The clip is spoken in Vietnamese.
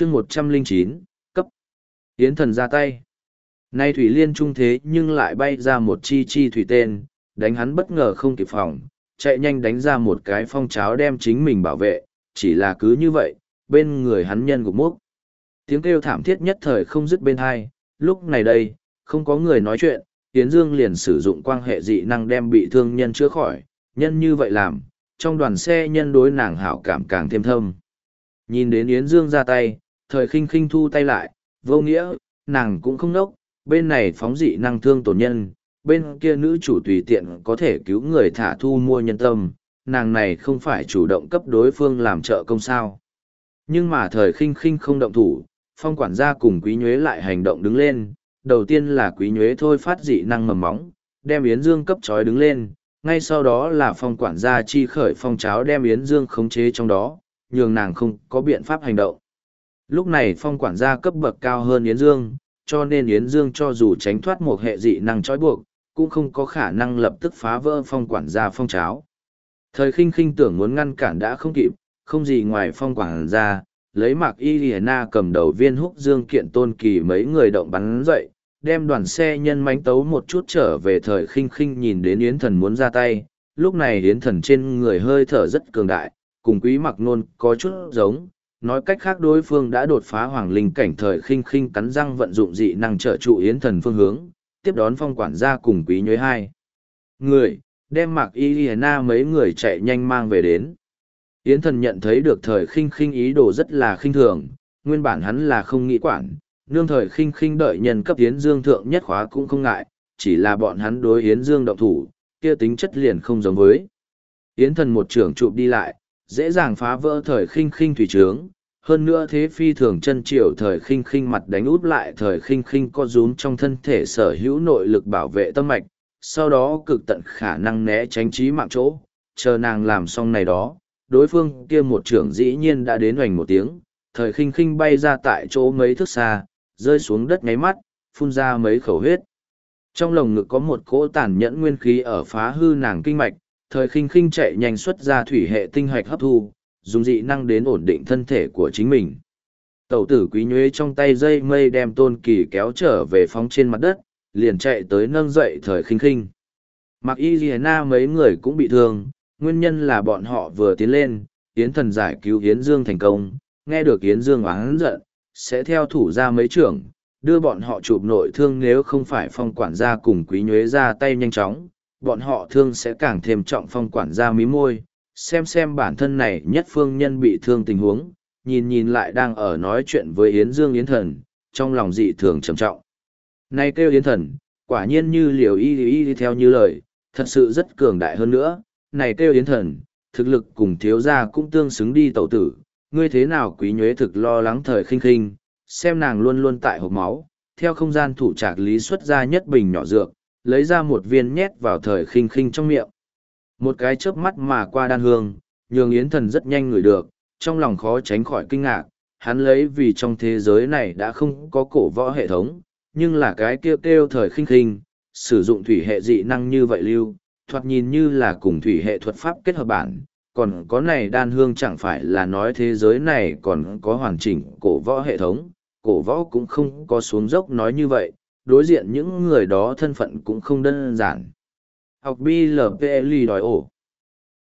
chương một trăm linh chín cấp. Yến thần ra tay. Nay thủy liên trung thế nhưng lại bay ra một chi chi thủy tên đánh hắn bất ngờ không kịp phòng chạy nhanh đánh ra một cái phong cháo đem chính mình bảo vệ chỉ là cứ như vậy bên người hắn nhân gục múc. Tiếng kêu thảm thiết nhất thời không dứt bên hai lúc này đây không có người nói chuyện Yến Dương liền sử dụng quan hệ dị năng đem bị thương nhân chữa khỏi, nhân như vậy làm, trong đoàn xe nhân đối nàng hảo cảm càng thêm thâm. Nhìn đến Yến Dương ra tay, thời khinh khinh thu tay lại, vô nghĩa, nàng cũng không nốc, bên này phóng dị năng thương tổn nhân, bên kia nữ chủ tùy tiện có thể cứu người thả thu mua nhân tâm, nàng này không phải chủ động cấp đối phương làm trợ công sao. Nhưng mà thời khinh khinh không động thủ, phong quản gia cùng quý nhuế lại hành động đứng lên, đầu tiên là quý nhuế thôi phát dị năng mầm móng, đem Yến Dương cấp trói đứng lên, ngay sau đó là phong quản gia chi khởi phong cháo đem Yến Dương khống chế trong đó, nhường nàng không có biện pháp hành động. Lúc này phong quản gia cấp bậc cao hơn Yến Dương, cho nên Yến Dương cho dù tránh thoát một hệ dị năng trói buộc, cũng không có khả năng lập tức phá vỡ phong quản gia phong cháo. Thời khinh khinh tưởng muốn ngăn cản đã không kịp, không gì ngoài phong quản gia, lấy mạc y lìa na cầm đầu viên húc dương kiện tôn kỳ mấy người động bắn dậy, đem đoàn xe nhân mánh tấu một chút trở về thời khinh khinh nhìn đến Yến Thần muốn ra tay, lúc này Yến Thần trên người hơi thở rất cường đại, cùng quý mặc nôn có chút giống, nói cách khác đối phương đã đột phá hoàng linh cảnh thời khinh khinh cắn răng vận dụng dị năng trợ trụ Yến Thần phương hướng, tiếp đón phong quản gia cùng quý nhuế hai. Người, đem mạc y Liana mấy người chạy nhanh mang về đến. Yến thần nhận thấy được thời khinh khinh ý đồ rất là khinh thường, nguyên bản hắn là không nghĩ quản, nương thời khinh khinh đợi nhân cấp Yến Dương thượng nhất khóa cũng không ngại, chỉ là bọn hắn đối Yến Dương động thủ, kia tính chất liền không giống với. Yến thần một trưởng chụp đi lại, dễ dàng phá vỡ thời khinh khinh thủy trướng, hơn nữa thế phi thường chân triều thời khinh khinh mặt đánh út lại thời khinh khinh co rúm trong thân thể sở hữu nội lực bảo vệ tâm mạch, sau đó cực tận khả năng né tránh trí mạng chỗ, chờ nàng làm xong này đó, đối phương kia một trưởng dĩ nhiên đã đến hoành một tiếng, thời khinh khinh bay ra tại chỗ mấy thước xa, rơi xuống đất ngáy mắt, phun ra mấy khẩu huyết. Trong lồng ngực có một cỗ tàn nhẫn nguyên khí ở phá hư nàng kinh mạch, thời khinh khinh chạy nhanh xuất ra thủy hệ tinh hoạch hấp thu, dùng dị năng đến ổn định thân thể của chính mình. Tẩu tử quý nhuế trong tay dây mây đem tôn kỳ kéo trở về phóng trên mặt đất, liền chạy tới nâng dậy thời khinh khinh. Mặc y ghi na mấy người cũng bị thương, nguyên nhân là bọn họ vừa tiến lên, Yến thần giải cứu Yến Dương thành công, nghe được Yến Dương oán giận, sẽ theo thủ ra mấy trưởng, đưa bọn họ chụp nội thương nếu không phải phong quản gia cùng quý nhuế ra tay nhanh chóng, bọn họ thương sẽ càng thêm trọng phong quản gia mí môi, xem xem bản thân này nhất phương nhân bị thương tình huống, nhìn nhìn lại đang ở nói chuyện với Yến Dương Yến thần, trong lòng dị thường trầm trọng. Này kêu Yến thần, quả nhiên như liều y y đi theo như lời, thật sự rất cường đại hơn nữa, này kêu yến thần, thực lực cùng thiếu gia cũng tương xứng đi tẩu tử, ngươi thế nào quý nhuế thực lo lắng thời khinh khinh, xem nàng luôn luôn tại hộp máu, theo không gian thủ trạc lý xuất ra nhất bình nhỏ dược, lấy ra một viên nhét vào thời khinh khinh trong miệng. Một cái chớp mắt mà qua đan hương, nhường yến thần rất nhanh ngửi được, trong lòng khó tránh khỏi kinh ngạc, hắn lấy vì trong thế giới này đã không có cổ võ hệ thống, nhưng là cái kêu kêu thời khinh khinh, sử dụng thủy hệ dị năng như vậy lưu, thoạt nhìn như là cùng thủy hệ thuật pháp kết hợp bản, còn có này đan hương chẳng phải là nói thế giới này còn có hoàn chỉnh cổ võ hệ thống, cổ võ cũng không có xuống dốc nói như vậy, đối diện những người đó thân phận cũng không đơn giản. Học BLPL đòi ổ.